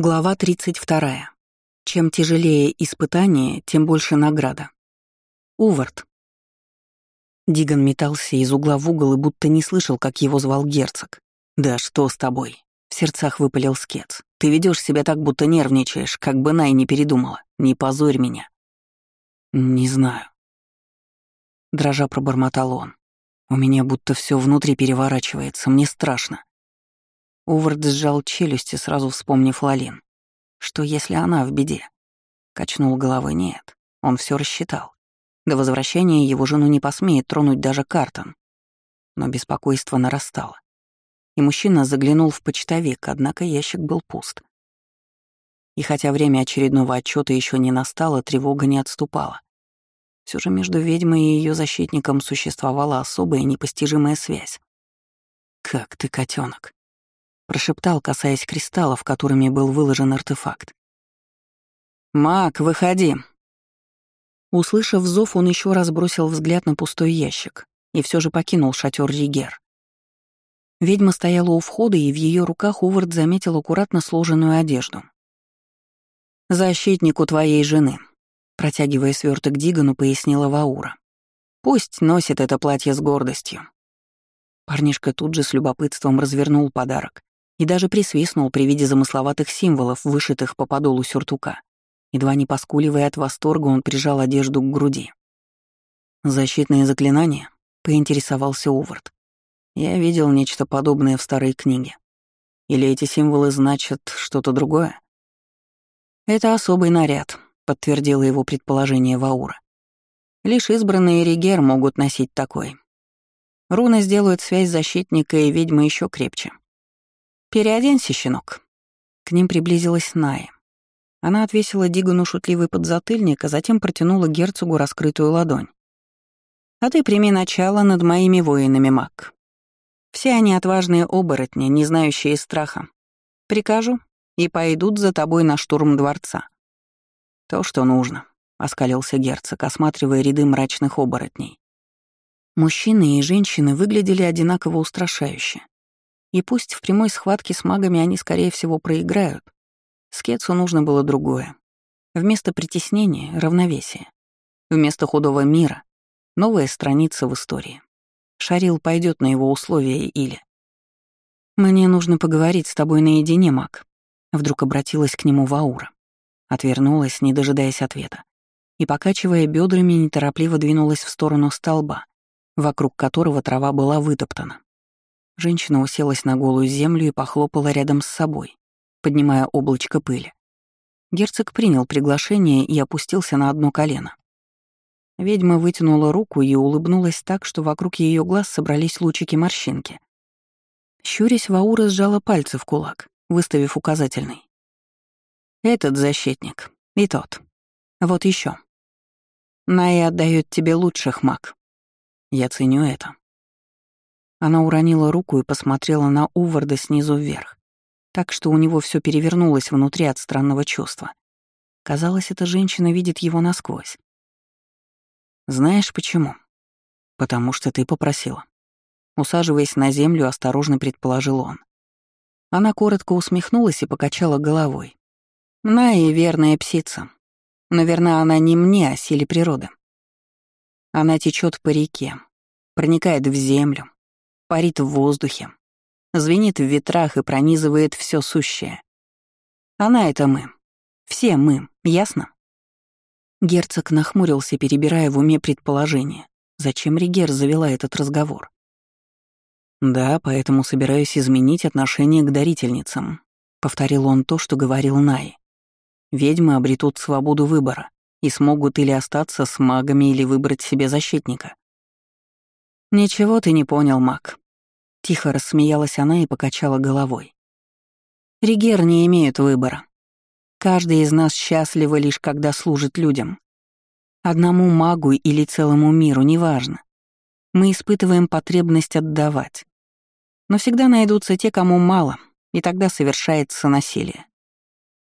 Глава 32. Чем тяжелее испытание, тем больше награда. Увард. Диган метался из угла в угол и будто не слышал, как его звал герцог. «Да что с тобой?» — в сердцах выпалил Скетс. «Ты ведешь себя так, будто нервничаешь, как бы Най не передумала. Не позорь меня». «Не знаю». Дрожа пробормотал он. «У меня будто все внутри переворачивается, мне страшно». Увард сжал челюсти, сразу вспомнив Лалин. Что если она в беде? Качнул головой нет. Он все рассчитал. До возвращения его жену не посмеет тронуть даже Картон. Но беспокойство нарастало. И мужчина заглянул в почтовик, однако ящик был пуст. И хотя время очередного отчета еще не настало, тревога не отступала. Все же между ведьмой и ее защитником существовала особая непостижимая связь. «Как ты, котенок, прошептал, касаясь кристаллов, которыми был выложен артефакт. «Маг, выходи!» Услышав зов, он еще раз бросил взгляд на пустой ящик и все же покинул шатер Ригер. Ведьма стояла у входа, и в ее руках Увард заметил аккуратно сложенную одежду. «Защитнику твоей жены», — протягивая сверток Дигану, пояснила Ваура. «Пусть носит это платье с гордостью». Парнишка тут же с любопытством развернул подарок и даже присвистнул при виде замысловатых символов, вышитых по подолу сюртука. Едва не поскуливая от восторга, он прижал одежду к груди. «Защитные заклинания?» — поинтересовался Увард. «Я видел нечто подобное в старой книге. Или эти символы значат что-то другое?» «Это особый наряд», — подтвердило его предположение Ваура. «Лишь избранные Ригер могут носить такой. Руны сделают связь защитника и ведьмы еще крепче. «Переоденься, щенок». К ним приблизилась Ная. Она отвесила Дигану шутливый подзатыльник, а затем протянула герцогу раскрытую ладонь. «А ты прими начало над моими воинами, маг. Все они отважные оборотни, не знающие страха. Прикажу, и пойдут за тобой на штурм дворца». «То, что нужно», — оскалился герцог, осматривая ряды мрачных оборотней. Мужчины и женщины выглядели одинаково устрашающе. И пусть в прямой схватке с магами они, скорее всего, проиграют, Скетсу нужно было другое. Вместо притеснения — равновесие. Вместо худого мира — новая страница в истории. Шарил пойдет на его условия или... «Мне нужно поговорить с тобой наедине, маг», — вдруг обратилась к нему Ваура. Отвернулась, не дожидаясь ответа. И, покачивая бедрами, неторопливо двинулась в сторону столба, вокруг которого трава была вытоптана. Женщина уселась на голую землю и похлопала рядом с собой, поднимая облачко пыли. Герцог принял приглашение и опустился на одно колено. Ведьма вытянула руку и улыбнулась так, что вокруг ее глаз собрались лучики морщинки. Щурясь, Ваура сжала пальцы в кулак, выставив указательный. «Этот защитник. И тот. Вот еще. Найя отдает тебе лучших маг. Я ценю это. Она уронила руку и посмотрела на Уварда снизу вверх, так что у него все перевернулось внутри от странного чувства. Казалось, эта женщина видит его насквозь. «Знаешь почему?» «Потому что ты попросила». Усаживаясь на землю, осторожно предположил он. Она коротко усмехнулась и покачала головой. «На верная псица. Но верна она не мне, а силе природы. Она течет по реке, проникает в землю, парит в воздухе, звенит в ветрах и пронизывает все сущее. Она — это мы. Все мы, ясно? Герцог нахмурился, перебирая в уме предположение. Зачем Ригер завела этот разговор? «Да, поэтому собираюсь изменить отношение к дарительницам», — повторил он то, что говорил Най. «Ведьмы обретут свободу выбора и смогут или остаться с магами, или выбрать себе защитника. «Ничего ты не понял, маг». Тихо рассмеялась она и покачала головой. «Ригер не имеют выбора. Каждый из нас счастлива лишь когда служит людям. Одному магу или целому миру, неважно. Мы испытываем потребность отдавать. Но всегда найдутся те, кому мало, и тогда совершается насилие.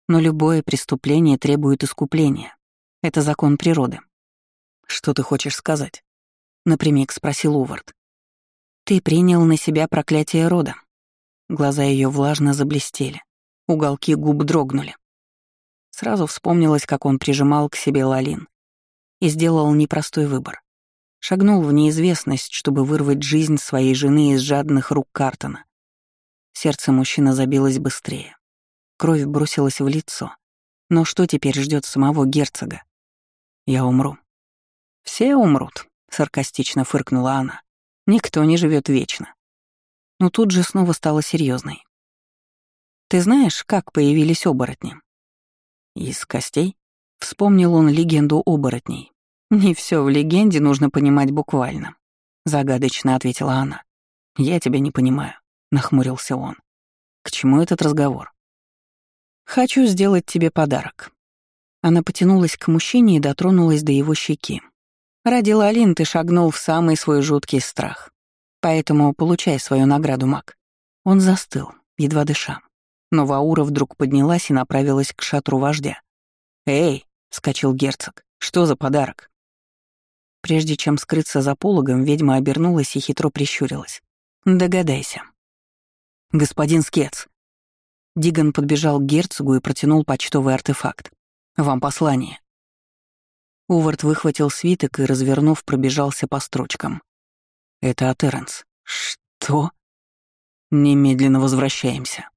Но любое преступление требует искупления. Это закон природы. Что ты хочешь сказать? — напрямик спросил Увард. «Ты принял на себя проклятие рода». Глаза ее влажно заблестели. Уголки губ дрогнули. Сразу вспомнилось, как он прижимал к себе Лалин и сделал непростой выбор. Шагнул в неизвестность, чтобы вырвать жизнь своей жены из жадных рук Картона. Сердце мужчины забилось быстрее. Кровь бросилась в лицо. Но что теперь ждет самого герцога? Я умру. Все умрут, саркастично фыркнула она. Никто не живет вечно. Но тут же снова стала серьезной. Ты знаешь, как появились оборотни? Из костей? Вспомнил он легенду оборотней. Не все в легенде нужно понимать буквально, загадочно ответила она. Я тебя не понимаю, нахмурился он. К чему этот разговор? Хочу сделать тебе подарок. Она потянулась к мужчине и дотронулась до его щеки. Ради Лалин ты шагнул в самый свой жуткий страх. Поэтому получай свою награду, маг. Он застыл, едва дыша. Но Ваура вдруг поднялась и направилась к шатру вождя. «Эй!» — вскочил герцог. «Что за подарок?» Прежде чем скрыться за пологом, ведьма обернулась и хитро прищурилась. «Догадайся». «Господин Скетс!» Диган подбежал к герцогу и протянул почтовый артефакт. «Вам послание». Увард выхватил свиток и, развернув, пробежался по строчкам. «Это от Эренс». «Что?» «Немедленно возвращаемся».